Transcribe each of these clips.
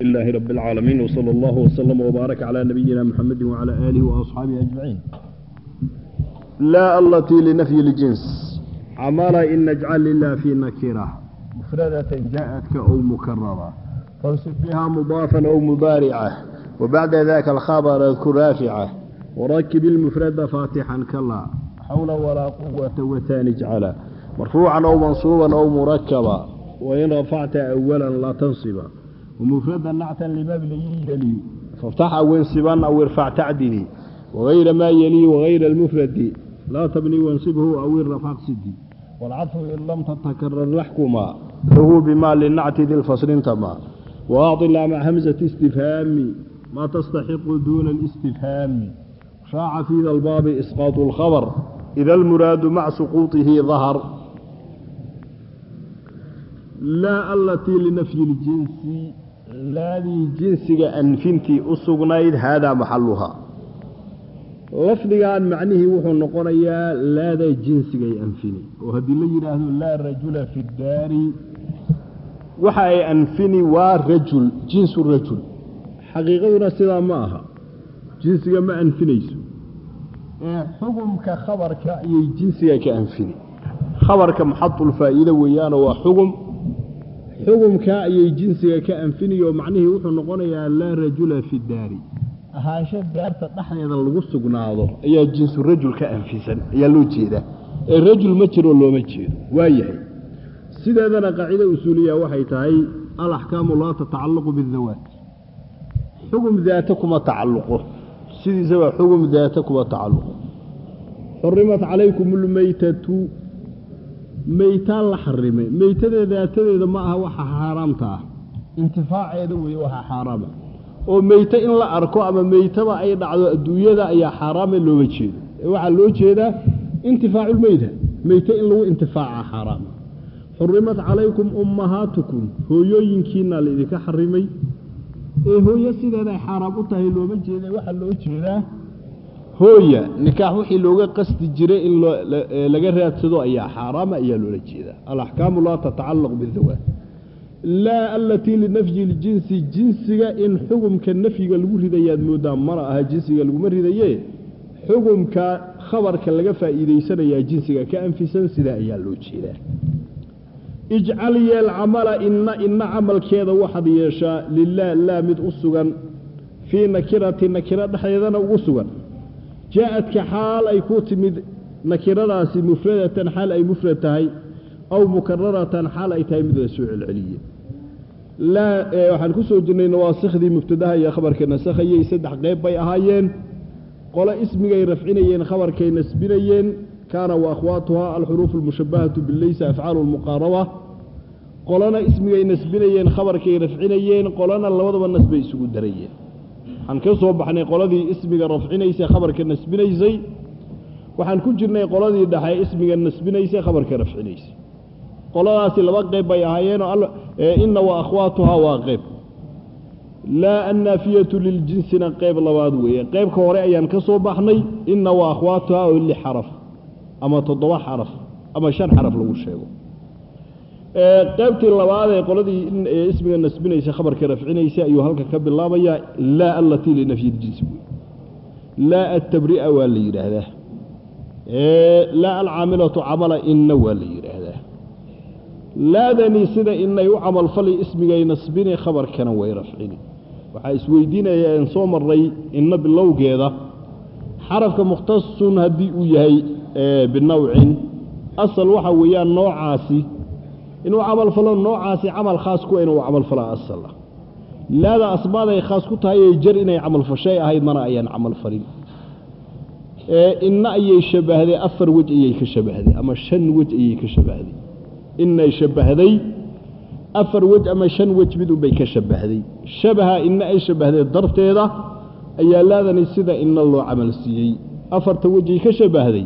لله رب العالمين وصلى الله وسلم وبارك على نبينا محمد وعلى آله وأصحابه أجمعين لا التي لنفي الجنس عمل إن نجعل لله في نكرة مفردة جاءتك أو مكررة فانصب بها مضافا أو مضارعة وبعد ذاك الخبر اذكر رافعة وركب المفرد فاتحا كلا حول ولا قوة وتان اجعلا مرفوعا أو منصوبا أو مركبا وإن رفعت أولا لا تنصبا ومفردا نعتا لباب يلي فافتح أو انصبا أو ارفع تعدلي وغير ما يلي وغير المفرد لا تبني وانصبه أو الرفع سدي والعطف إن لم تتكرر لحكما فهو بما للنعت ذي الفصل انتما وأعطي مع همزة استفهام ما تستحق دون الاستفهام شاع في ذا الباب إسقاط الخبر إذا المراد مع سقوطه ظهر laadii jinsiga anfintii u sugnayd haadaa maxaluhaa lafdigan macnihii wuxuu noqonayaa laada jinsigay anfini. Oo haddii la yidhaahdo laa rajula fi daari waxa ay anfini waa rajul jinsu rajul. Xaqiiqaduna sidaa ma aha. Jinsiga ma anfinayso. Ee xugumka khabarka ayay jinsiga ka anfini. Khabarka maxadulfaa'iide weeyaanoo waa xugum xugumka ayay jinsiga ka anfiniyo macnihii wuxuu noqonayaa laa rajula fi daari. Ahaansho daarta dhexdeeda lagu sugnaado ayaa jinsu rajul ka anfisan ayaa loo jeedaa. Ee rajul ma jiroo looma jeedo. Waa yahay. Sideedana qaacida usuuliya waxay tahay alaxkaamu laa tatacallaqu bidawaat xugum daata kuma tacalluqo. Sidiisaba xugum daata kuma tacalluqo. Xurimat calaykum ulmeytatu meytaan la xarimay. Meytada daatadeeda ma aha waxa xaaraamta ah. Intifaaceeda weeye waxa xaaraama oo meyte in la arko ama meytaba ay dhacdo adduunyada ayaa xaaraame looma jeedo. Ee waxaa loo jeedaa intifaaculmeyta meyte in lagu intifaaca xaaraama xurimat calaykum ummahaatukum. Hooyooyinkiina laidinka xarimay. Ee hooyo sideeday xaaraam u tahay looma jeeda waxaa loo jeedaa hooya nikaax wixii looga qasdi jiray in laga raadsado ayaa xaaraama ayaa loola jeedaa. Alaxkaamu laa tatacallaq bidawaat laa alatii linafyi ljinsi jinsiga in xugumka nafyiga lagu ridayaad moodaa mana aha jinsiga laguma ridaye xugumka khabarka laga faa'iidaysanayaa jinsiga ka anfisan sidaa ayaa loo jeedaa. Ijcal yeel camala inna inna camalkeeda waxaad yeeshaa lilah laa mid u sugan fii nakirati nakiro dhexdeedana ugu sugan jaa-adka xaal ay ku timid nakiradaasi mufradatan xaal ay mufrad tahay aw mukararatan xaal ay tahay mid la soo celceliye waxaan ku soo jirnay nawaasikhdii mubtadaha iyo khabarka nasakhayey saddex qeyb bay ahaayeen. Qole ismigay rafcinayeen khabarkay nasbinayeen. Kaana wa akhwaatuhaa alxuruufu almushabahatu bileysa afcaalu lmuqaaraba qolana ismigay nasbinayeen khabarkay rafcinayeen. Qolana labadaba nasbay isugu darayeen waxaan ka soo baxnay qoladii ismiga rafcinaysa khabarka nasbinaysay. Waxaan ku jirnay qoladii dhexe ismiga nasbinaysa khabarka rafcinaysa qoladaasi laba qeyb bay ahaayeenoo inna wa akhwaatuhaa waa qeyb laa annaafiyatu liljinsina qeyb labaad weeye. Qeybka hore ayaan ka soo baxnay inna wa akhwaatuhaa oo lix xaraf ama toddoba xaraf ama shan xaraf lagu sheego qeybtii labaad ee qoladii ismiga nasbinaysa khabarka rafcinaysa ayuu halka ka bilaabayaa laa allatii linafyi ljinsi laa altabria waa la yidhaahdaa. Laa alcaamilatu camala inna waa la yidhaahdaa. Laadani sida inay u camalfali ismigay nasbini khabarkana way rafcini. Waxaa isweydiinaya soo maray inna bilowgeeda xarafka mukhtasun haddii uu yahay binawcin asal waxa weeyaan noocaasi inuu camalfalo noocaasi camal khaas ku inuu camalfalaa asal ah. Laada asbaaday khaas ku tahay jar inay camalfashay ahayd mana ayaan camalfalin inna ayay shabahday afar wej ayay ka shabahday ama shan wej ayay ka shabahday inay shabahday afar wej ama shan wej mid unbay ka shabahday shabaha inna ay shabahday darteeda ayaa laadani sida inna loo camal siiyey. Afarta wejay ka shabahday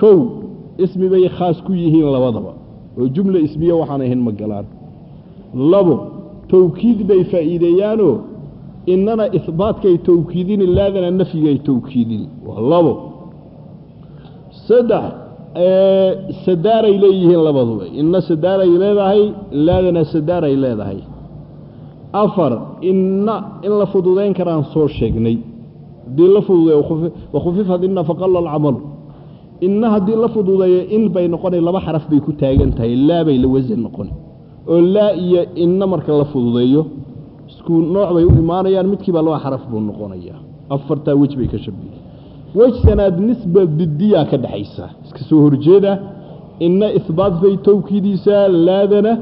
kow ismi bay khaas ku yihiin labadaba oo jumla ismiye waxaan ahayn ma galaan. Labo towkiid bay faa'iideeyaanoo innana ihbaatkay towkiidini laadana nafyigay towkiidini waa labo. Saddex sadaaray leeyihiin labaduba. Inna sadaaray leedahay laadana sadaaray leedahay. Afar inna in la fududayn karaan soo sheegnay. Haddii la fududeeyo wakhufifad inna faqalla alcamalu inna haddii la fududeeyo in bay noqonay laba xaraf bay ku taagan tahay laa bay la wasan noqoni oo laa iyo inna marka la fududeeyo isku nooc bay u imaanayaan midkiiba laba xaraf buu noqonayaa. Afartaa wej bay ka shabihi wej nisba didiyaa ka dhexaysa iska soo horjeeda inna ihbaat bay towkiidiisaa laadana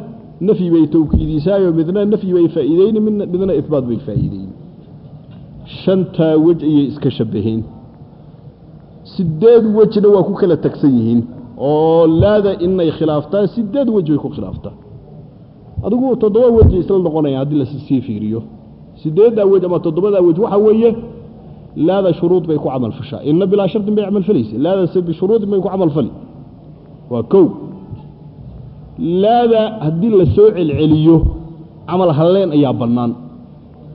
nafyi bay towkiidiisaayo midna nafyi bay faa'iideyni midna ihbaat bay faa'iideyni shantaa wej ayay iska shabbaheen sideed wejna waa ku kala tagsan yihiin. Oo laada inay khilaaftaa sideed wej bay ku khilaaftaa adigu toddoba wej isla noqonayaan haddii la sii fiiriyo. Sideeddaa wej ama toddobadaa wej waxaa weeye laada shuruud bay ku camal fashaa. Inna bilaa shardin bay camal falaysa laadase bishuruudin bay ku camal fali. Waa kow. Laada haddii la soo celceliyo camal halleen ayaa bannaan.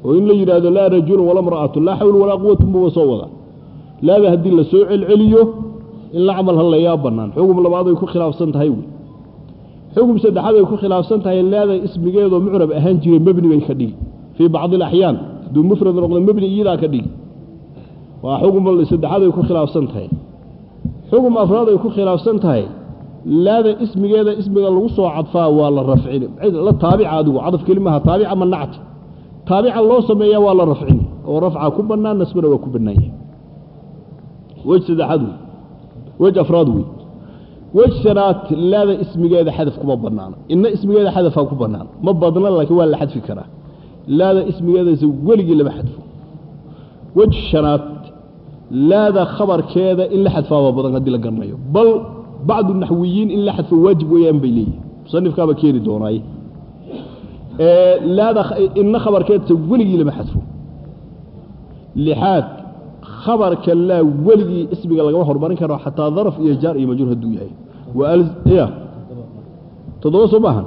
Oo in la yidhaahdo laa rajulun wala mra'atun laa xawla walaa quwatun buba soo wada laada haddii la soo celceliyo in la camal halleeyaa bannaan. Xugum labaad ay ku khilaafsan tahay wey xugum saddexaad ay ku khilaafsan tahay laada ismigeedoo mucrab ahaan jiray mebni bay ka dhigi. Fii bacdi alaxyaan hadduu mufrad noqdo mebni iyadaa ka dhigi. Waa xugum saddexaad ay ku khilaafsan tahay. Xugum afraad ay ku khilaafsan tahay laada ismigeeda ismiga lagu soo cadfaa waa la rafcini la taabica adigu cadaf kelimaha taabica ma nacti. Taabica loo sameeyaa waa la rafcini oo rafca ku bannaan nasbana waa ku bannaan yahay wej saddexaad wey wej afraad wey wej shanaad laada ismigeeda xadaf kuma bannaano inna ismigeeda xadafaa ku bannaan. Ma badna laakiin waa la xadfi karaa. Laada ismigeedase weligii lama xadfo. Wej shanaad laada khabarkeeda in la xadfaaba badan haddii la garanayo. Bal bacdu naxwiyiin in la xadfo waajib weeyaan bay leeyihiin musanifkaaba keeni doonaaye laada inna khabarkeedase weligii lama xadfo. Lixaad khabarka laa weligii ismiga lagama hormarin karo xataa daraf iyo jaar iyo majruur hadduu yahay. Ya. Toddoba soo maaha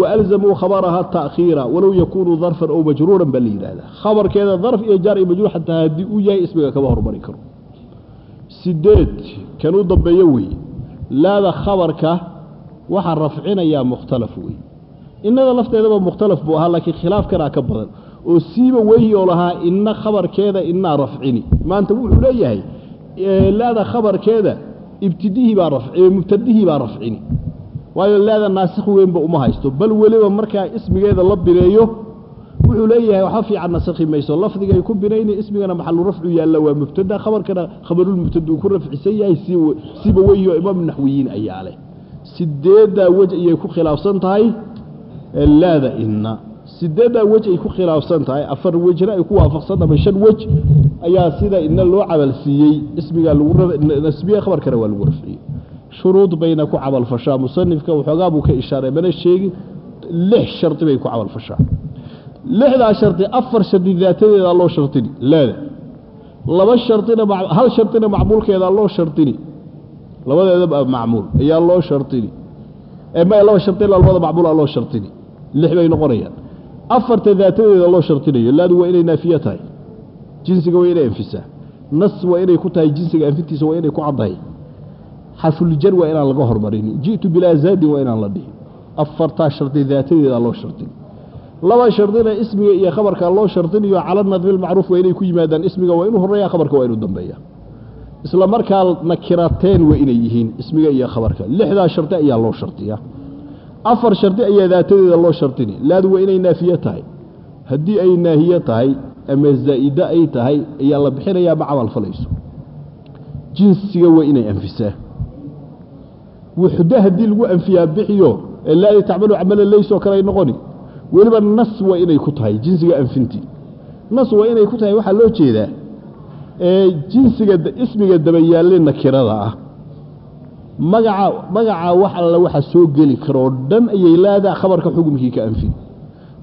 waalzamuu khabaraha ta'khiira walow yakuunu darfan ow majruuran baa la yidhaahdaa khabarkeeda darf iyo jaar iyo majruur xataa haddii uu yahay ismiga kama hormarin karo. Sideed kan u dambeeyo weeye laada khabarka waxaa rafcinayaa mukhtalaf wey. Innada lafteedaba mukhtalaf buu ahaa laakiin khilaafkanaa ka badan oo siiba weyhi oo lahaa inna khabarkeeda innaa rafcini. Maanta wuxuu leeyahay laada khabarkeeda ibtidihii baa mubtadihii baa rafcini. Waayo laada naasikh weynba uma haysto. Bal weliba markaa ismigeeda la bineeyo wuxuu leeyahay waxa fiican nasakhi mayso. Lafdigay ku binayni ismigana maxalu rafcu yaalla waa mubtada. Khabarkana khabarulmubtada uu ku rafcisan yahay siba weyhi oo imaam naxwiyiin ayaa leh. Sideeddaa wej ayay ku khilaafsan tahay laada inna sideeddaa wej ay ku khilaafsan tahay afar wejna ay ku waafaqsan ama shan wej ayaa sida ina loo camalsiiyey ismigaa nasbiye khabarkana waa lagu rafciyey. Shuruud bayna ku camalfashaa musanifka waxoogaa buu ka ishaaray mana sheegin lix shardi bay ku camalfashaa lixdaa shardi afar shardi daatadeedaa loo shardini laada. Laba shardina hal shardina macmuulkeedaa loo shardini labadeedaba macmuul ayaa loo shardini laba shardina labada macmuula loo shardini lix bay noqonayaan afarta daatadeeda loo shardinayo laadu waa inay naafiye tahay. Jinsiga waa inay anfisaa. Nas waa inay ku tahay jinsiga anfintiisa waa inay ku caddahay. Xarfuljar waa inaan laga hormarini ji'tu bilaa zaadin waa inaan la dhihin. Afartaa shardi daatadeeda loo shardin laba shardina ismiga iyo khabarka loo shardinayo cala nadmi lmacruuf waa inay ku yimaadaan. Ismiga waa inuu horreeya khabarka waa inuu dambeeya isla markaa nakirateen waa inay yihiin ismiga iyo khabarka. Lixdaa shardi ayaa loo shardiya afar shardi ayaa daatadeeda loo shardini laadu waa inay naafiye tahay. Haddii ay naahiye tahay ama zaa'ide ay tahay ayaa la bixinayaa ma camal falayso. Jinsiga waa inay anfisaa. Wuxdo haddii lagu anfiyaa bixiyo laadi tacmalu camalan leysoo kale ay noqoni. Weliba nas waa inay ku tahay jinsiga anfintii nas waa inay ku tahay waxaa loo jeedaa jinsiga ismiga dabayaalle nakirada ah magaca magacaa wax alla waxa soo geli karoo dhan ayay laadaa khabarka xukumkii ka anfin.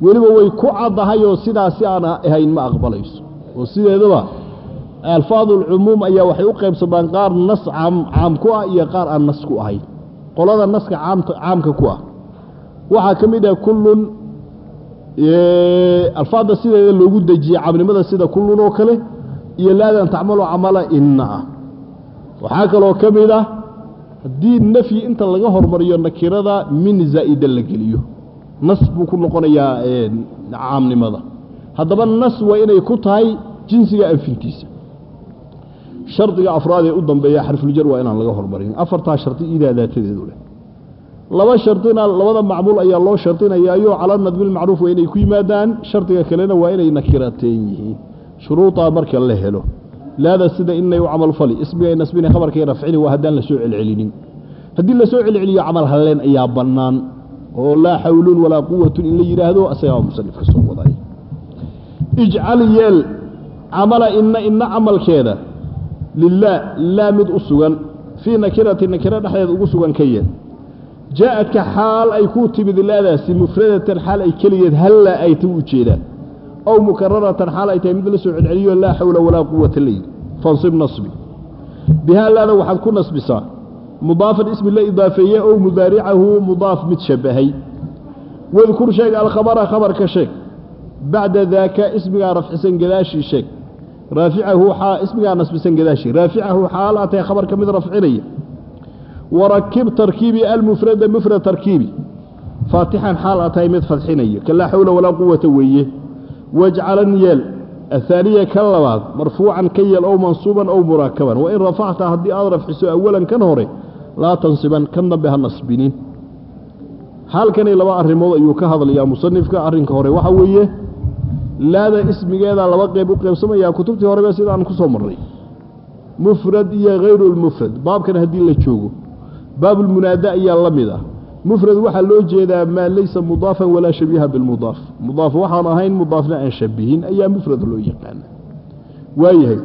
Weliba way ku caddahayoo sidaasi aan ahayn ma aqbalayso. Oo sideedaba alfaadulcumuum ayaa waxay u qaybsamaan qaar nas caam ku ah iyo qaar aan nas ku ahayn. Qolada naska caamka ku ah. Waxaa ka mid ah kullun alfaadda sideeda loogu dejiyey caamnimada sida kullun oo kale iyo laadan tacmalu camala inna ah. Waxaa kaloo ka mid ah haddii nafyi inta laga hormariyo nakirada min zaa'ida la geliyo. Nas buu ku noqonayaa caamnimada. Haddaba nas waa inay ku tahay jinsiga anfintiisa shardiga afraad ee u dambeeya xarfuljar waa inaan laga hormarin. Afartaa shardi idaa daatadeedu leh. Laba shardina labada macmuul ayaa loo shardinayaayo cala nadbilmacruuf waa inay ku yimaadaan. Shardiga kalena waa inay nakirateen yihiin. Shuruudaa marka la helo laada sida inay u camal fali ismigay nasbina khabarkay rafcini waa haddaan la soo celcelinin haddii la soo celceliyo camal halleen ayaa bannaan oo laa xawlun walaa quwatun in la yidhaahdo asagaa musanifka soo waday ijcal yeel camala ina ina camalkeeda lilaah laa mid u sugan fii nakirati nakiro dhexdeed ugu sugan ka yeel jaa-adka xaal ay kuu timid laadaasi mufradatan xaal ay keligeed halla ay ta u jeedaan ow mukararatan xaal ay tahay mid la soo celceliyo laa xawla walaa quwata la yidhi fansib nasbi bihaa laada waxaad ku nasbisaa mudaafan ismi la idaafeeye ow mudaaricahu mudaaf mid shabahay wadkur sheeg alkhabara khabarka sheeg bacda daaka ismigaa rafcisan gadaashii sheeg raaficahu ismigaa nasbisan gadaashii raaficahu xaal atay khabarka mid rafcinaya warakib tarkiibi almufrada mufrad tarkiibi faatixan xaal atahay mid fadxinaya ka laa xawla wajcalan yeel. Ahaaniya ka labaad marfuucan ka yeel ow mansuuban ow muraakaban. Wain rafacta haddii aad rafciso awalan kan hore laa tansiban kan dambe ha nasbinin. Halkani laba arrimood ayuu ka hadlayaa musanifka arrinka hore. Waxa weeye laada ismigeeda laba qeyb u qeybsamayaa kutubtii horeba sidaan ku soo marnay. Mufrad iyo hayrulmufrad baabkan haddii la joogo baabulmunaada ayaa la mid ah mufrad waxaa loo jeedaa maa laysa mudaafan walaa shabiiha bilmudaaf. Mudaaf waxaan ahayn mudaafna aan shabihin ayaa mufrad loo yaqaana. Waayahay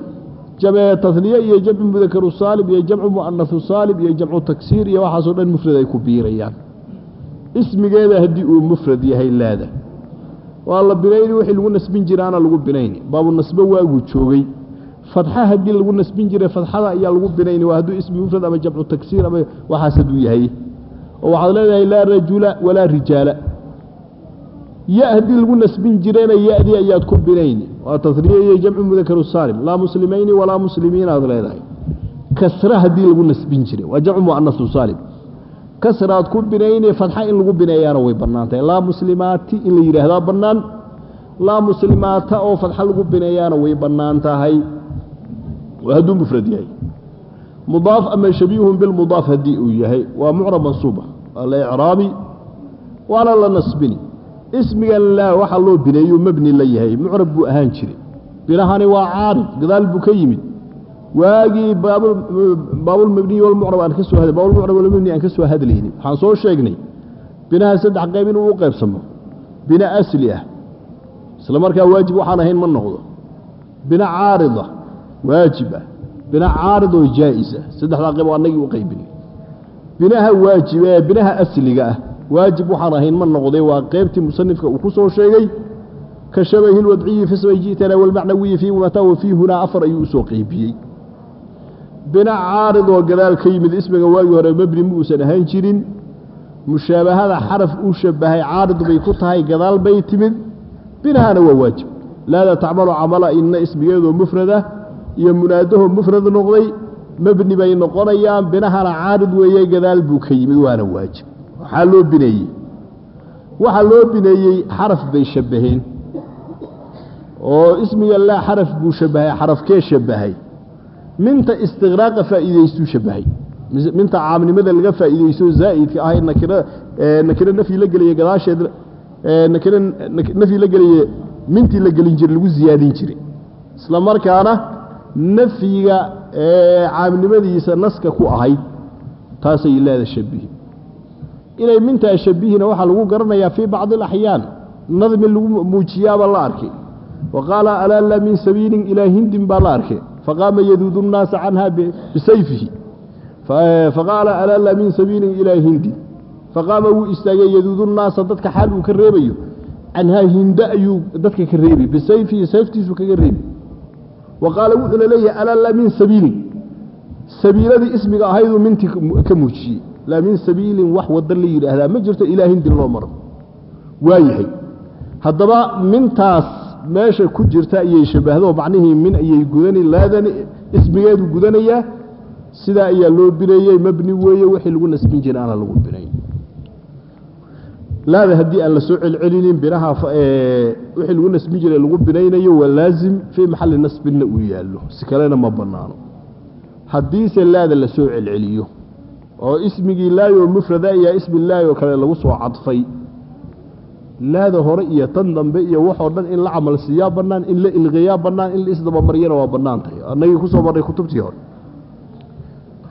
taniye iyo jamcu mudakaru saalim iyo jamcu mu'anasu saalim iyo jamcu tagsiir iyo waxaasoo dhan mufrad ay ku biirayaan. Ismigeeda haddii uu mufrad yahay laada. Waa la binayni wixii lagu nasbin jiraana lagu binayni baabunasbo waaguu joogay. Fadxa haddii lagu nasbin jiray fadxada ayaa lagu binayni waa hadduu ismi mufrad ama jamcu tagsiir ama waxaas hadduu yahay oo waxaad leedahay laa rajula walaa rijaala. Ya haddii lagu nasbin jirayna ya-dii ayaad ku binayni waa tasriye iyo jamcu mudakaru saalim. Laa muslimayni walaa muslimiin aad leedahay. Kasra haddii lagu nasbin jiray. Waa jamcu mu'anasu saalim. Kasraad ku binayni fadxa in lagu bineeyaana way bannaan tahay. Laa muslimaati in la yidhaahdaa bannaan. Laa muslimaata oo fadxa lagu bineeyaana way bannaan tahay. Hadduu mufrad yahay. Mudaaf ama shabiihun bilmudaaf haddii uu yahay. Waa mucrab mansuuba waa la icraabi waana la nasbini. Ismigan laa waxaa loo bineeyu mebni la yahay mucrab buu ahaan jiray. Binahani waa caarid gadaal buu ka yimid. Waagii baabulmabniy walmucrab aan ka soo had baabulmucrab walmabni aan ka soo hadlayni waxaan soo sheegnay binaha saddex qayb inuu u qaybsamo. Bina asli ah. Isla markaa waajib waxaan ahayn ma noqdo. Bina caarida waajib ah. Bina caarid oo jaa'is ah. Saddexdaa qayb annagii u qaybinay binaha waajib ee binaha asliga ah. Waajib waxaan ahayn ma noqday waa qaybtii musanifka uu ku soo sheegay. Ka shabahi lwadciyi fi ji'tana walmacnawiyi fii mataa wa fii hunaa afar ayuu u soo qaybiyey. Bina caarid oo gadaal ka yimid ismiga waagii hore mebni ma uusan ahaan jirin. Mushaabahada xaraf uu shabahay caarid bay ku tahay gadaal bay timid. Binahana waa waajib. Laada tacmalu camala ina ismigeedoo mufrad ah iyo munaadaho mufrad noqday mebni bay noqonayaan binahana caarid weeye gadaal buu ka yimid waana waajib. Waxaa loo bineeyey. Waxaa loo bineeyey xaraf bay shabbaheen oo ismiga laa xaraf buu shabahay xarafkee shabahay minta istiqraaqa faa'iidaystuu shabahay minta caamnimada laga faa'iidaysto zaa'idka ah ee nakiro nafyi la gelaya gadaasheed nakiro nafyi la gelaya mintii la gelin jiray lagu ziyaadin jiray. Isla markaana nafyiga caamnimadiisa naska ku ahayd taasay leeda shabihi inay mintaa shabihina waxaa lagu garanayaa fii bacdi alaxyaan nadmi lagu muujiyaabaa la arkay. Wa qaala alaala min sabiilin ilaa hindin baa la arkay. Faqaama yaduudu nnaasa canha bisayfihi faqaala alaala min sabiilin ilaa hindin. Faqaama wuu istaagay yaduudu nnaasa dadka xaal uu ka reebayo. Canhaa hinda ayuu dadka ka reebi bisayfihi sayftiisu kaga reebi wa qaala wuxuuna leeyahay alaala min sabiilin sabiiladii ismiga ahayduu mintii ka muujiyey laa min sabiilin wax wada la yidhaahdaa ma jirto ilaa hindin loo maro waayahay haddaba mintaas meesha ku jirta ayay shabahdo macnihii min ayay gudani laadan ismigeedu gudanayaa sidaa ayaa loo bineeyey mabni weeye wixii lagu nasbin jira aana lagu binayn laada haddii aan la soo celcelinin binaha wixii lagu nasbin jiray lagu binaynayo waa laazim fii maxalli nasbinna uu yaallo. Si kalena ma bannaano. Haddiise laada la soo celceliyo oo ismigii laayo mufrada iyo ismi laayoo kale lagu soo cadfay laada hore iyo tan dambe iyo waxoo dhan in la camal siiyaa bannaan in la ilqiyaa bannaan in la isdabamaryana waa bannaan tahay annagii ku soo marray kutubtii hore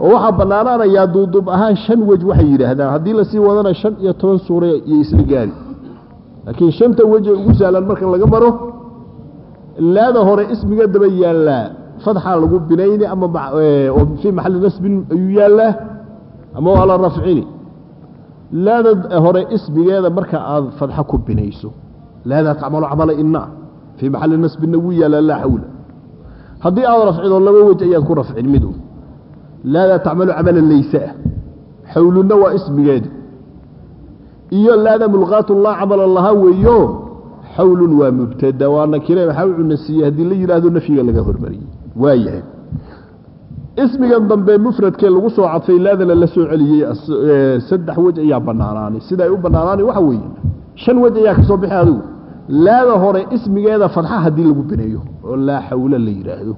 oo waxaa bannaanaanayaa duuduub ahaan shan wej waxay yidhaahdaan. Haddii la sii wadana shan iyo toban suura iyo isla gaari. Laakiin shanta wej ee ugu sahlan marka laga maro laada hore ismiga daba yaallaa fadxaa lagu binayni ama oo fii maxalli nasbin ayuu yaallaa ama waa la rafcini. Laada hore ismigeeda marka aad fadxa ku binayso laadaa tacmalu camala inna fii maxalli nasbinna wuu yaallaa laa xawla haddii aad rafcido laba wej ayaad ku rafcin midu laadaa tacmalu camala laysaa xawlunna waa ismigeedi iyo laada mulqaatu laa camala lahaa weeyo xawlun waa mubtada waa nakire maxaa u cunasiiyey haddii la yidhaahdo nafyiga laga hormariyey waa yahay ismigan dambe mufradkee lagu soo cadfay laadana la soo celiyey saddex wej ayaa bannaanaanay sida ay u bannaanaanay waxa weeye. Shan wej ayaa ka soo adigu. Laada hore ismigeeda fadxa haddii lagu bineeyo oo laa xawla la yidhaahdo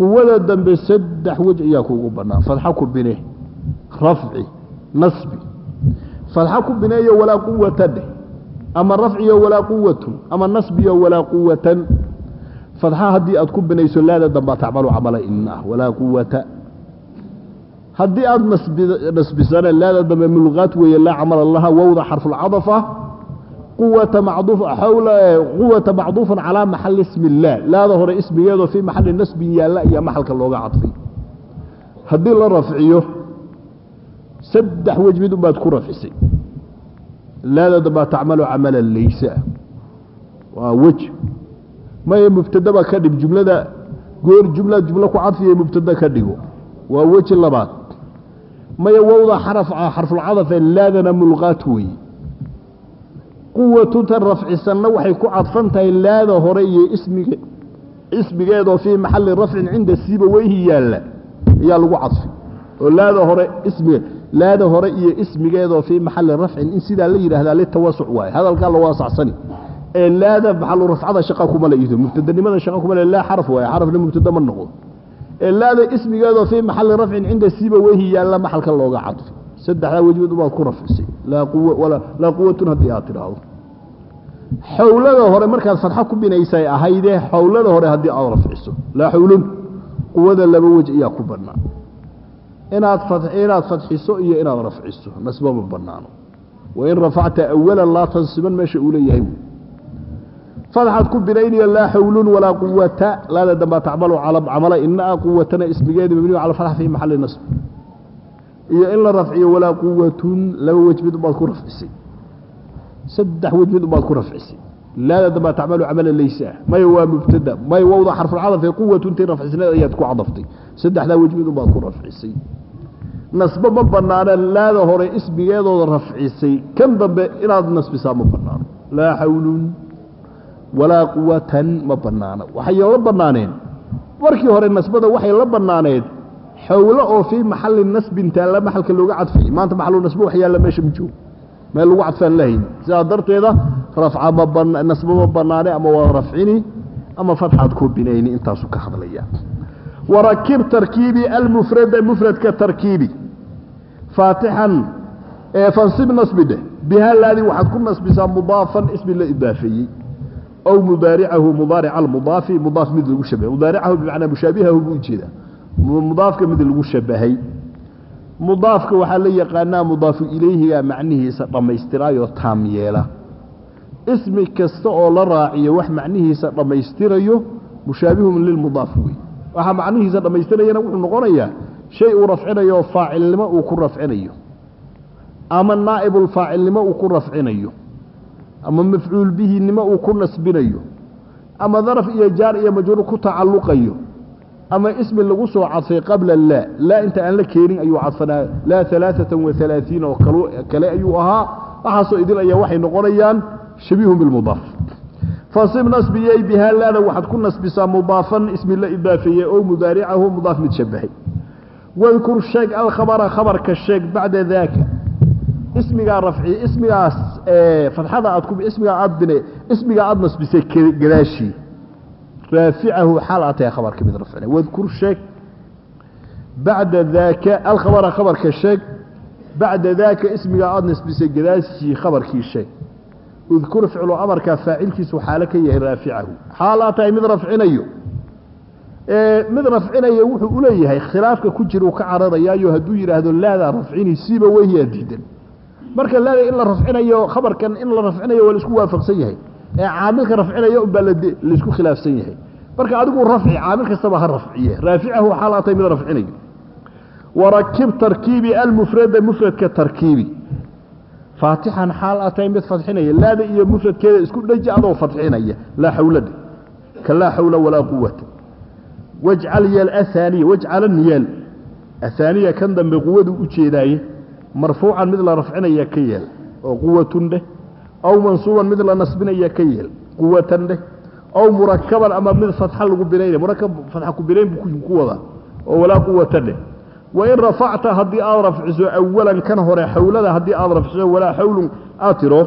quwada dambe saddex wej ayaa kuugu bannaan. Fadxa ku bine rafci nasbi. Fadxa ku bineeyo walaa quwata dheh ama rafciyo walaa quwatun ama nasbiyo walaa quwatan fadxa haddii aad ku binayso laada dambaa tacmalu camala inah walaa quwata haddii aad nasbisana laada dambe mulqaat weeye laa camala laha wowda xarfulcadafa quwata quwata macduufan calaa maxali ismi illaah laada hore ismigeedoo fii maxalli nasbin yaalla ayaa maxalka looga cadfay. Haddii la rafciyo saddex wej mid ku rafcisay. Laada dambaa tacmalu camala laysa. Waa wej maya mubtadaba ka dhig jumlada goor jumla jumlo ku cadfiya mubtada ka dhigo. Waa weji labaad. Maya wowda xarfulcadafe laadana mulqaat weeye quwatutan rafcisanna waxay ku cadfan tahay laada hore iyo ismige ismigeedoo fii maxalli rafcin cinda siiba weyhi yaalla ayaa lagu cadfay. Oo laada hore ismige laada hore iyo ismigeedoo fii maxalli rafcin in sidaa la yidhaahdaa litawasuc waaye hadalkaa la waasacsani. Ee laada maxalu rafcada shaqa kuma le ido mubtadanimada shaqa kuma le laa xaraf waaye xarafna mubtada ma noqdo. Ee laada ismigeedoo fii maxalli rafcin cinda siiba weyhi yaalla maxalka looga cadfay. Saddexdaa wejbad ubaad ku rafcisay laa quwatun haddii aad tidhaahdo. Xawlada hore markaad fadxa ku binaysay ahaydee xawlada hore haddii aad rafciso. Laa xawlun quwada laba wej ayaa ku bannaan. Inaad inaad fadxiso iyo inaad rafciso nasba ma bannaano. Wain rafacta awalan laa tansiban meesha uu leeyahay fadxaad ku binayniyo laa xawlun walaa quwata laada dambaa tacmalu camala inaa quwatana ismigeedi mabniyu cala fatx fii maxalli nasb iyo in la rafciyo walaa quwatun laba wej mid ubaad ku rafcisay. Saddex wej ubaad ku rafcisay. Laada dambaa tacmalu camala laysa. Maya waa mubtada maya wowda xarfulcadaf ee quwatuntii rafcisneed ayaad ku cadaftay saddexdaa wej ubaad ku rafcisay. Nasbo ma bannaana laada hore ismigeedooda rafcisay. Kan dambe inaad nasbisaa ma bannaano. Laa xawlun walaa quwatan ma bannaano. Waxay la bannaaneen. Markii hore nasbada waxay la bannaaneed xawlo oo fii maxalli nasbin taalla maxalka looga cadfay. Maanta maxalu nasbo wax yaalla meesha ma joogo. Meel lagu cadfaan lahayn. Sidaa darteeda rafca ma nasbo ma bannaane ama waa rafcini ama fatxaad ku binayni intaasu ka hadlaya. Warakib tarkiibi almufrada mufradka tarkiibi. Faatixan fansib nasbi dheh. Waxaad ku nasbisaa mudaafan ismi la idaafeeyey aw mudaaricahu mudaarica almudaafi mudaaf mid lagu shabahay mudaaricahu bimacnaa mushaabihahu buu u jeedaa mudaafka mid lagu shabahay. Mudaafka waxaa la yaqaanaa mudaafu ilayhiga macnihiisa dhammaystiraayoo taam yeela. Ismi kasta oo la raaciyo wax macnihiisa dhammaystirayo mushaabihun lilmudaaf wey waxaa macnihiisa dhammaystirayana wuxuu noqonayaa shay uu rafcinayo faacilnimo uu ku rafcinayo. Ama naa'ibulfaacilnimo uu ku rafcinayo. Ama mafcuul bihinimo uu ku nasbinayo. Ama daraf iyo jaar iyo majruur ku tacalluqayo ama ismi lagu soo cadfay qabla laa laa inta aan la keenin ayuu cadfanaa laa alaaatan wa alaaiina oo kale ayuu ahaa. Waxaasoo idin ayaa waxay noqonayaan shabiihun bilmudaaf fasib nasbiyey bihaa laada waxaad ku nasbisaa mudaafan ismi la idaafeeyey oo mudaaricahu mudaaf mid shabahay wadkur sheeg alkhabara khabarka sheeg bacda daaka ismigaa rafci ismigaas fadxada aad ku ismigaa aad bine ismigaa aad nasbisay gadaashii xaal aad tahay khabarka mid rafcina wadkur sheeg. Bacda daaka alkhabara khabarka sheeg. Bacda daaka ismigaa aad nasbisay gadaashii khabarkii sheeg. Udkur ficlu amarkaa faacilkiisu xaalo ka yahay raaficahu. Xaal aad tahay mid rafcinaya wuxuu u khilaafka ku jira ka cararayaayo hadduu yidhaahdo laadaa rafcini siiba weyyaa diidan. Marka laada in la rafcinayo khabarkan in la rafcinayo waa la isku waafaqsan yahay ee caamilka rafcinaya unbaa la isku khilaafsan yahay. Marka adigu rafci caamil kastaba ha rafciye. Raaficahu xaal aad tahay mid rafcinayo. Warakib tarkiibi almufrada mufradka tarkiibi. Faatixan xaal aad tahay mid fadxinaya. Laada iyo mufradkeeda isku dheji adoo fadxinaya. Laa xawlada ka laa xawla walaa quwata wajcal yeel ahaaniya wajcalan yeel ahaaniya kan dambe quwadu u jeedaaye. Marfuucan mid la rafcinaya ka yeel. Oo quwatun dheh aw mansuuban mid la nasbinaya ka yeel quwatan dheh aw murakaban ama mid fatxa lagu binaynaya murakab fatxa ku binayn buu ku wadaa oo walaa quwata dheh wain rafacta haddii aad rafciso awalan kan hore xawlada haddii aad rafciso walaa xawlun aad tiro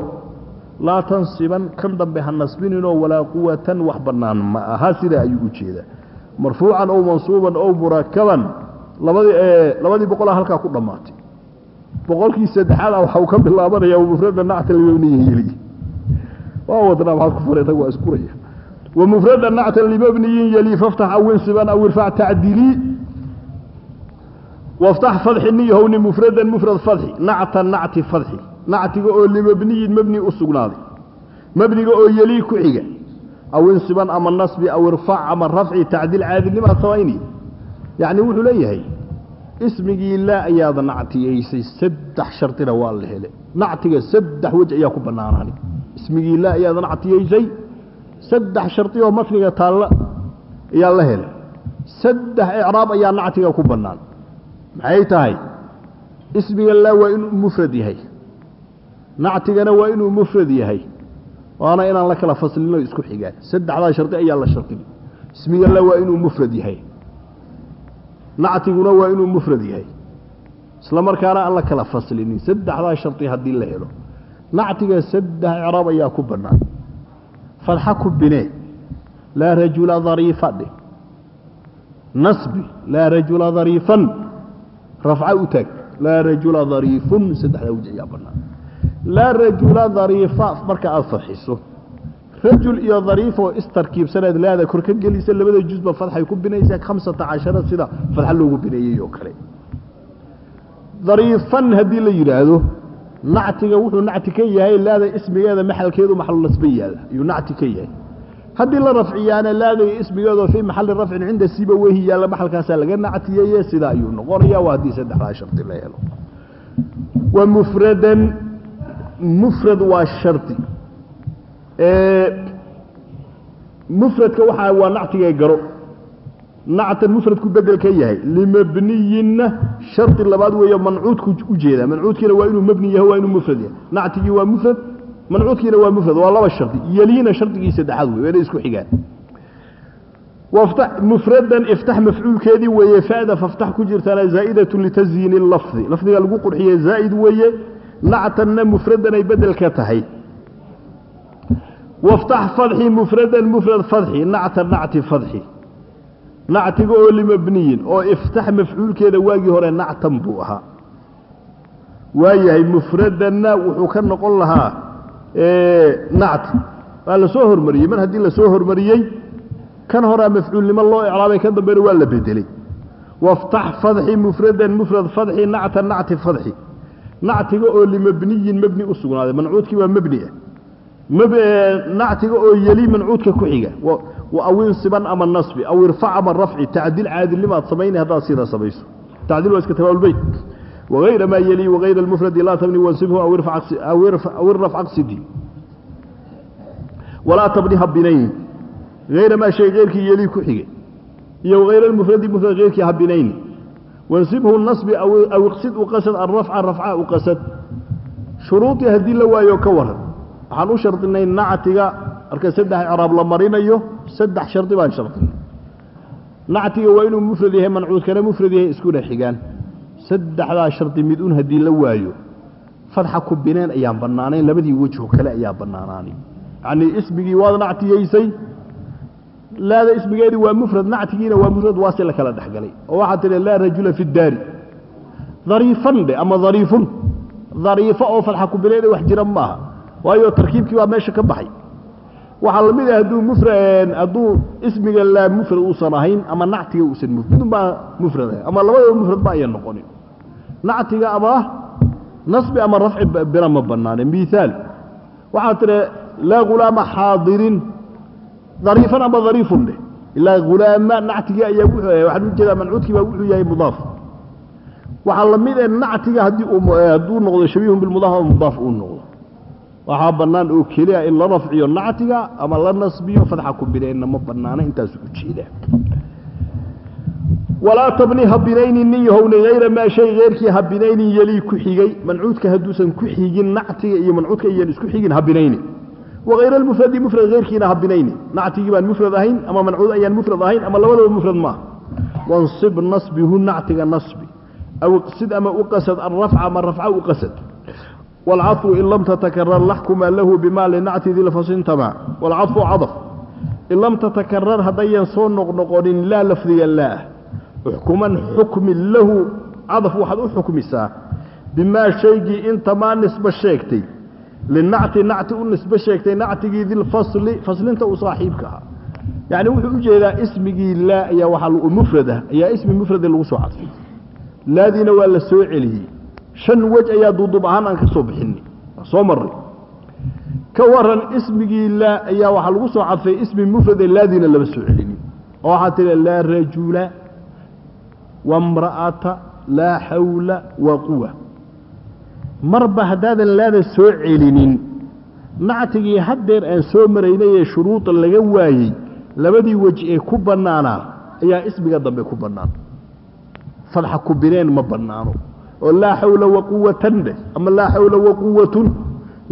laa tansiban kan dambe ha nasbininoo walaa quwatan wax bannaan ma aha sidaa ayuu u jeedaa marfuucan ow mansuuban ow murakaban labadii labadii boqolaa halkaa ku dhammaatay boqolkii saddexaad waxau ka bilaabanaya mufrada nacta limabniyin yeli waa wadnaa maxaad ku faray tag waa iskuraya wamufrada nacta limabniyin yeli faftax aw insiban aw irfac tacdilii waftax fadxi niyahowni mufradan mufrad fadxi nacta nacti fadxi. Nactiga oo limabniyin mabni u sugnaaday. Mabniga oo yelii ku xiga. Aw insiban ama nasbi aw irfac ama rafci tacdiil caadilnimaad samayni yacni wuxuu leeyahay ismigii laa ayaada nactiyaysay saddex shardina waa la hele nactiga saddex wej ayaa ku bannaanaani ismigii laa ayaada nactiyaysay saddex shardi oo matniga taalla ayaa la helay. Saddex icraab ayaa nactiga ku bannaan. Maxay tahay? Ismiga laa waa inuu mufrad yahay. Nactigana waa inuu mufrad yahay. Waana inaan la kala faslino isku xigaan. Saddexdaa shardi ayaa la shardini ismiga laa waa inuu mufrad yahay nactiguna waa inuu mufrad yahay. Isla markaana aan la kala faslinin. Saddexdaa shardi haddii la helo. Nactiga saddex icraab ayaa ku bannaan. Fadxa ku binee laa rajula dariifa dheh nasbi. Laa rajula dariifan. Rafca u taag laa rajula dariifun. Saddexdaa ayaa bannaan. Laa rajula dariifa marka aada fadxiso rajul iyo dariif oo istarkiibsanaad laada kor ka gelisa labada jusba fadxay ku binaysaa khamsata cashara sida fadxa loogu bineeyey oo kale. Dariifan haddii la yidhaahdo nactiga wuxuu nacti ka yahay laada ismigeeda maxalkeedu maxalu nasba yaalla ayuu nacti ka yahay. Haddii la rafciyaana laada iyo ismigeedoo fii maxali rafcin cinda siba wehi yaalla maxalkaasaa laga nactiyeeye sidaa ayuu noqonaya waa haddii saddexdaa shardi la helo. Wa mufradan mufrad waa shardi mufradka waxaa waa nactiga garo. Nactan mufradku bedel ka yahay. Limabniyinna shardi labaad weeye mancuudku u jeedaa. Mancuudkiina waa inuu mabni yahay waa inuu mufrad yahay. Nactigii waa mufrad mancuudkiina waa mufrad. Waa laba shardi yeliina shardigii saddexaad wey waa inay isku xigaan. Mufradan iftax mafcuulkeedii weeye fa'da faftax ku jirtaana zaa'idatu litazyiini lafdi. Lafdiga lagu qurxiyey zaa'id weeye nactanna mufradan ay tahay waftax fadxi mufradan mufrad fadxi nacta nacti fadxi nactiga oo limabniyin oo iftax mafcuulkeeda waagii hore nactan buu ahaa waayahay mufradanna wuxuu ka noqon lahaa nacti waa la soo hormariyey mar haddii la soo hormariyey kan horaa mafcuulnimo loo icraabay ka dambeena waa la bedelay waftax fadxi mufradan mufrad fadxi nacta nacti fadxi nactiga oo limabniyin mebni u sugnaaday mancuudkii waa mebni nactiga oo yeli mancuudka ku xiga. Aw insiban ama nasbi aw irfac ama rafci tacdiil caadilnimaad samayna haddaad sidaa samayso. Tacdiil waa iska tabaabulbeyt wagayra maa yeli wagayra almufradi laa tabni wansibhu aw aqsidi. Walaa tabni habinayn hayra maa shay keyrkii yeli ku xige. Iyo wagayra almufradi mufrad keyrkii habinayn wansibhu nasbi aw iqsid uqasad alrafca rafca uqasad. Shuruudii haddii la waayo ka waran waxaan u shardinay nactiga marka saddex icraab la marinayo saddex shardi baan shardinay nactiga waa inuu mufrad yahay mancuudkana mufrad yahay iskuna xigaan. Saddexdaa shardi mid un haddii la waayo fadxa ku bineen ayaan bannaanayn labadii wejho kale ayaa bannaanaanay yacnii ismigii waad nactiyeysay laada ismigeedii waa mufrad nactigiina waa mufrad waa la kala dhexgalay oo waxaad tidhi laa rajula fi daari. Dariifan dhe ama dariifun. Dariifo oo fadxa ku bineene wax jira maaha waayo tarkiibkii baa meesha ka baxay. Waxaa la mid ah hadduu mufrad hadduu ismiga laa mufrad uusan ahayn ama nactiga uusan midun baa mufrad ahayn ama labadaba mufrad ba ayan noqonin. Nactiga ama nasbi ama rafci bina ma bannaane. Miaal waxaad tidhi laa ghulaama xaadirin dariifan ama dariifun dheh ilaa ghulaama nactigii ayaa wuxuu waxaan u jeedaa mancuudkii baa wuxuu yahay mudaaf. Waxaa la mid ah nactiga haddii uu hadduu noqdo shabiihun bilmudaaf ama mudaaf uu noqdo waxaa bannaan oo keliya in la rafciyo nactiga ama la nasbiyo fadxa ku bineenna ma bannaana intaasu u walaa tabni ha binaynin nin yahowni hayra maa shay keyrkii ha binaynin yelii ku xigay. Mancuudka hadduusan ku xigin nactiga iyo mancuudka iyan isku xigin ha binaynin wahayra almufradi mufrad keyrkiina ha binaynin nactigii baan mufrad ahayn ama mancuud ayaan mufrad ahayn ama labadaba mufrad maaha. Wansib nasbihu nactiga nasbi. Aw iqsid ama u alrafca ama rafca u والعطف إن لم تتكرر لحكم له بما لنعت ذي الفصنتما والعطف عطف إن لم تتكرر هديا صون نقنقون لا لفظي الله حكما حكم له عطف واحد حكم سا بما شيء انت ما نسبة شيكتي للنعت نعت نسبة شيكتي نعت ذي الفصل فصل انت وصاحبك يعني وحوجه إلى اسمك لا يا وحل مفردة يا اسم مفرد اللي وصو عطفي لا دين ولا سوء عليه shan wej ayaa duuduub ahaan aan ka soo bixinay. Soo maray ka waran ismigii laa ayaa waxaa lagu soo cadfay ismi mufrade laadiina lama soo celinin oo waxaa tihi laa rajula wamra'ata laa xawla wa quwa marba haddaadan laada soo celinin nactigii haddeer aan soo maraynay ee shuruuda laga waayey labadii weji ee ku bannaanaa ayaa ismiga dambe ku bannaan. Fadxa ku bineen ma bannaano oo laa xawla waquwatan dheh ama laa xawla waquwatun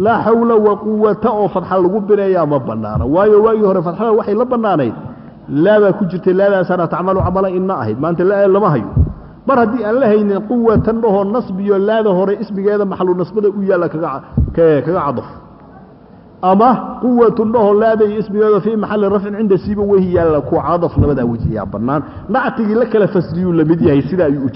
laa xawla waquwata oo fadxa lagu bineeyaa ma bannaano. Waayo waagii hore fadxada waxay la bannaanayd laabaa ku jirtay laadaasaana tacmalu camala inna ahayd. Maanta la lama hayo. Mar haddii aan la haynin quwatan dhahoo nasbiyo laada hore ismigeeda maxalu nasbada u yaalla kaga cadaf ama quwatun dhahoo laada iyo ismigeeda fii maxalli rafcin cinda siiba wehi yaalla ku cadaf labadaa weji bannaan. Nactigii la kala fasliyuu la yahay sidaa ayuu u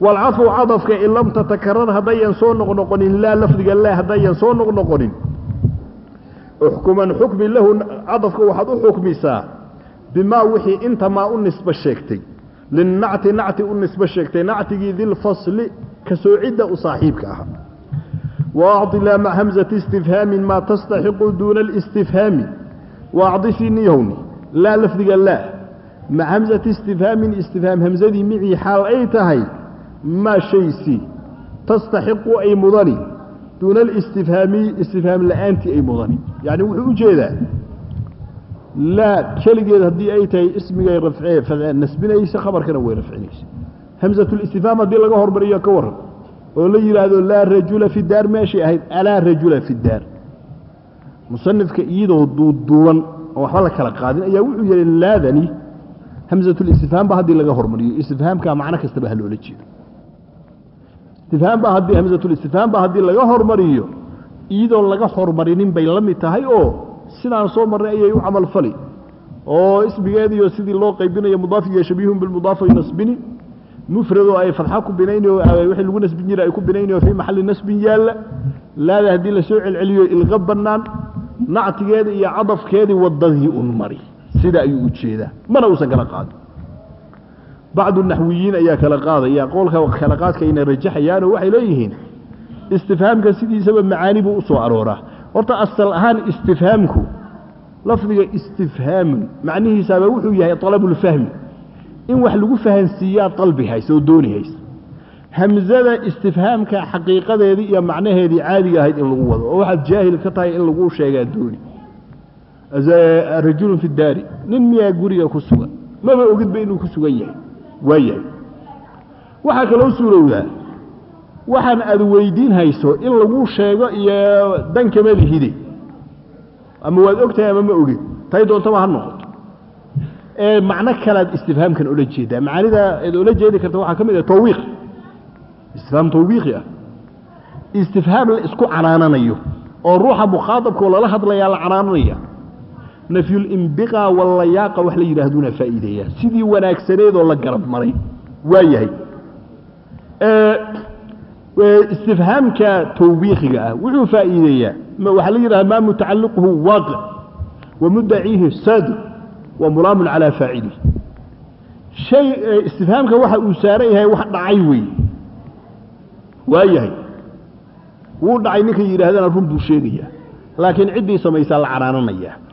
walcafu cadafka in lam tatakarar haddayan soo noqnoqonin laa lafdiga laa haddayan soo noqnoqonin. Uxkuman xukmi lahu cadafka waxaad u xukmisaa bimaa wixii inta u nisba sheegtay. Linacti nacti u nisba sheegtay nactigii dilfasli ka soocidda u saaxiibka aha. Waacdi laama hamsati istifhaamin maa tastaxiqu duuna alistifhaami. Waacdifii niyowni laa lafdiga laa. Ma hamsati istifhaamin istifhaam hamsadii micii xaal ay tahay maa shaysi tastaxiqu ay mudani. Duuna alistifhaami istifhaam la'aantii ay mudani. Yacni wuxuu u jeedaa laa keligeed haddii ay tahay ismigay rafce nasbinaysa khabarkana way rafcinaysa. Hamsatulistifhaam haddii laga hormariyo ka warran oo la yidhaahdo laa rajula fi daar meeshay ahayd alaa rajula fi daar. Musanifka iyadoo duuduuban oo waxba la kala qaadin ayaa wuxuu yihi laadani hamsatulistifhaamba haddii laga hormariyo istifhaamka macno kastaba ha loola jeedo istifhaamba haddii hamsatulistifhaam ba haddii laga hormariyo iyadoon laga hormarinin bay la mid tahay oo sidaan soo marnay ayay u camal fali. Oo ismigeediyo sidii loo qaybinayo mudaafigiyo shabihun bilmudaafa nasbini mufrado ay fadxa ku binaynayo wixii lagu nasbin jira ay ku binaynayo fii maxalli nasbin yaalla. Laada haddii la soo celceliyo ilqa bannaan nactigeeda iyo cadafkeedii waddadii un mari. Sida ayuu u mana uusan kala qaadin bacdu naxwiyiin ayaa kala qaadaya qowlka kala qaadkayna rajaxayaanoo waxay leeyihiin istifhaamka sidiisaba macaani buu u soo arooraa horta asal ahaan istifhaamku lafdiga istifhaamun macnihiisaaba wuxuu yahay alabulfahmi in wax lagu fahansiiyaa qalbi haysa oo dooni haysa hamzada istifhaamka xaqiiqadeedii iyo macnaheedii caadiga ahayd in lagu wado oo waxaad jaahil ka tahay in lagu sheegaa dooni rajulun fi daari nin miyaa guriga ku sugan maba ogidba inuu ku sugan yahay waa yahay waxaa kaloo suurowdaa waxaan aad weydiin hayso in lagu sheego iyo lihide ama waad og tahay ama ma ogid. Tay doontaba ha noqoto. Ee macno kalaad istifhaamkan ola jeedaa. Macaanida eed ola jeedi karta waxaa ka mid ah tawbiiq istifhaam tawbiiqi ah. Istifhaam la isku canaananayo oo ruuxa mukhaadabkoo lala hadlayaa la canaananaya nafyulimbiqa wallayaaqa wax la yidhaahduna faa'iideeyaa sidii wanaagsaneedoo la garab maray. Waa yahay. Istifhaamka tawbiikiga ah wuxuu faa'iideeyaa. Waxaa la yidhahda maa mutacalliquhu waaqic wa muddaciihi saadiq wa mulaamun calaa faacilihi shay istifhaamka waxa uu saaran yahay wax dhacay weeye waa wuu dhacay ninka yidhaahdana run buu sheegayaa. Laakiin ciddii samaysaa la canaananayaa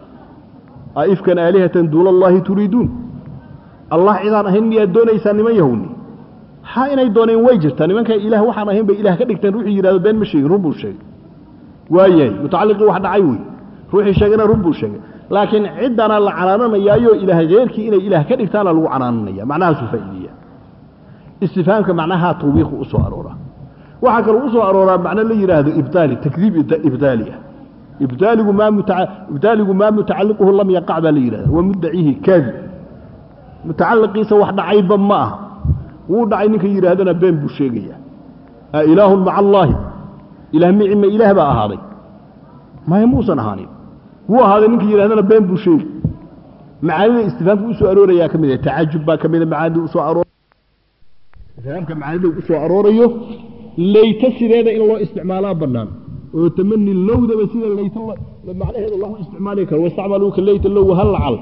aifkan aalihatan duula allaahi turiiduun allah cidaan ahayn miyaad doonaysaa niman yahowni ha inay dooneen way jirtaa nimanka ilaah waxaan ahayn bay ilaah ka dhigteen. Ruuxuu yidhahdo been ma sheegin run buu sheegay. Waa yahay mutacalliqii wax dhacay wey. Ruuxii sheegana run buu sheegay. Laakiin ciddana la canaananayaayo ilaah keyrkii inay ilaah ka dhigtaana lagu canaananaya. Macnahaasuu faa'iideeya. Istifhaamka macnaha tawbiiqu u arooraa. Waxaa kaloo u arooraa macno la yidhaahdo ibdaali takdiib ibdaali ah ibdaaligu maa mutacalliquhu lam yaqac baa la yidhahda wa muddaciihi kaadib. Mutacalliqiisa wax dhacayba ma aha. Wuu dhacay ninka yidhaahdana been buu sheegayaa. A ilaahun maca allaahi. Ilaah micima ilaah baa ahaaday. Maya muusan ahaanin. Wuu ahaaday ninka yidhahdana been buu sheegi macaanida istifhaamka u soo aroorayaa ka mid tacajub baa ka mida macaanida u soo aroor istifhaamka macaanida u aroorayo layta sideeda in loo isticmaalaa bannaan oo tamani lowdaba sida layta macnaheeda lahu isticmaali karo wastacmaluu ka layta low hal lacal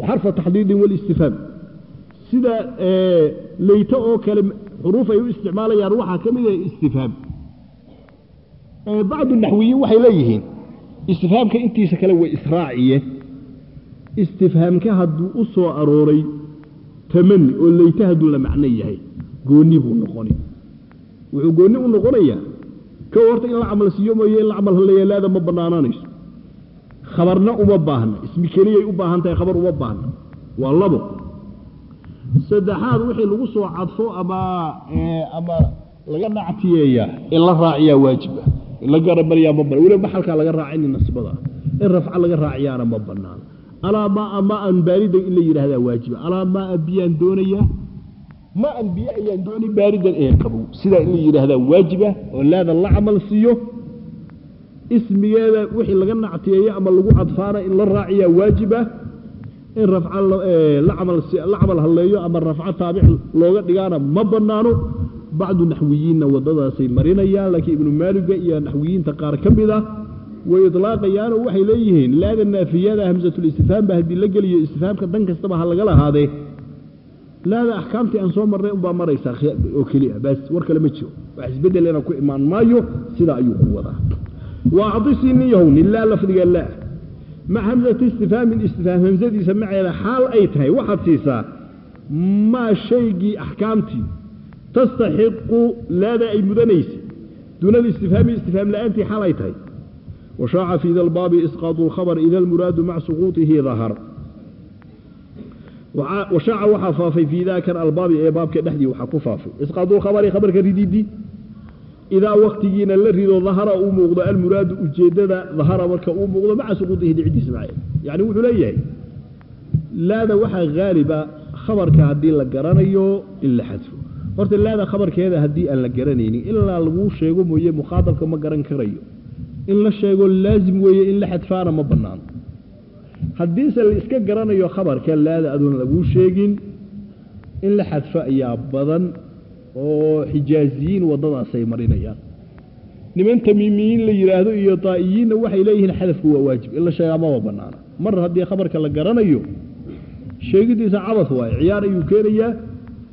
waxarfa taxdiidin walistifhaam sida layta oo kale xuruuf ay u isticmaalayaan waxaa ka mid ah istifhaam. Bacdu naxwiyiin waxay leeyihiin istifhaamka intiisa kale way israaciye. Istifhaamka hadduu u soo arooray tamani oo layta hadduu la macno yahay goonni buu noqoni wuxuu goonni u noqonayaa kow horta in la camal siiyo mooye in la camal halleeyalaada ma bannaanaanayso khabarna uma baahna. Ismi keliyay u baahan tahay khabar uma baahna. Waa labo. Saddexaad wixii lagu soo cadfo ama ama laga nactiyeeyaa in la raaciyaa waajiba in la garabmariyaa ma bana weliba maxalkaa laga raacini nasbada. In rafca laga raaciyaana ma banaano alaa maa maan baaridan in la yidhaahdaa waajiba alaa maa biyaan doonayaa maan biyo ayaan dooni baaridan ee qabow. Sidaa in la yidhaahdaa waajiba oo laada la camal siiyo ismigeeda wixii laga nactiyeeyo ama lagu cadfaana in la raaciyaa waajiba in rafca la camal halleeyo ama rafco taabic looga dhigaana ma bannaano. Bacdu naxwiyiinna waddadaasay marinayaan laakiin ibnu maaliga iyo naxwiyiinta qaar ka mid ah way idlaaqayaanoo waxay leeyihiin laada naafiyada hamsatulistifhaamba haddii la geliyo istifhaamka dan kastaba ha laga lahaadee laada axkaamtii aan soo marnay unbaa maraysaa oo keliya. Bas war kale ma jiro. Wax isbeddelena ku imaan maayo sidaa ayuu ku wadaa. Waa acdisii nin yahowni laa lafdiga laa. Mac hamsati istifhaamin istifhaam hamsadiisa maceeda xaal ay tahay waxaad siisaa maa shaygii axkaamtii tastaxiqu laada ay mudanaysay duuna alistifhaami istifhaam la'aantii xaal ay tahay. Washaaca fii da albaabi isqaadu alkhabar ida almuraadu maca suquutihi dahar washaaca waxaa faafay fii daakan albaabi ee baabka dhexdii waxaa ku faafay. Isqaadu lkhabari khabarka rididii idaa waktigiina la rido dahara uu muuqdo almuraadu ujeeddada dahara marka uu muuqdo maca suquutihi dhicidiisa maceed yacni wuxuu leeyahay laada waxaa haaliba khabarka haddii la garanayo in la xadfo. Horta laada khabarkeeda haddii aan la garanaynin ilaa laguu sheego mooye mukhaadabka ma garan karayo. In la sheego laazim weeye in la xadfaana ma bannaano haddiise la iska garanayo khabarka laada adoon laguu sheegin in la xadfo ayaa badan oo xijaaziyiin waddadaasay marinayaan. Niman tamiimiyiin la yidhaahdo iyo daa'iyiinna waxay leeyihiin xadafku waa waajib in la sheegaa maba bannaana. Mar haddii khabarka la garanayo sheegidiisa cabas waaye ciyaar ayuu keenayaa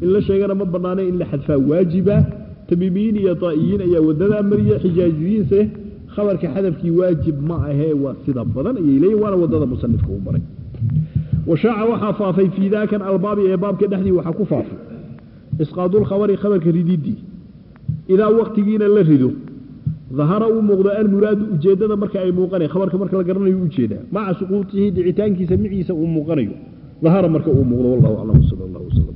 in la sheegana ma bannaana in la xadfaa waajiba. Tamiimiyiin iyo daa'iyiin ayaa waddadaa mariya xijaaziyiinse khabarka xadafkii waajib ma ahee waa sida badan ayay leeyihiin waana waddada musanifka uu maray washaaca waxaa faafay fii daakan albaabi ee baabka dhexdii waxaa ku faafay. Isqaadulkhabari khabarka rididii idaa waktigiina la rido dahara uu muuqdo almuraadu ujeeddada marka ay muuqanay khabarka marka la garanayo u jeedaa. Maca suquutihi dhicitaankiisa miciisa uu muuqanayo. Dahara marka uu muuqdo wallahu aclam sal allahu wasalam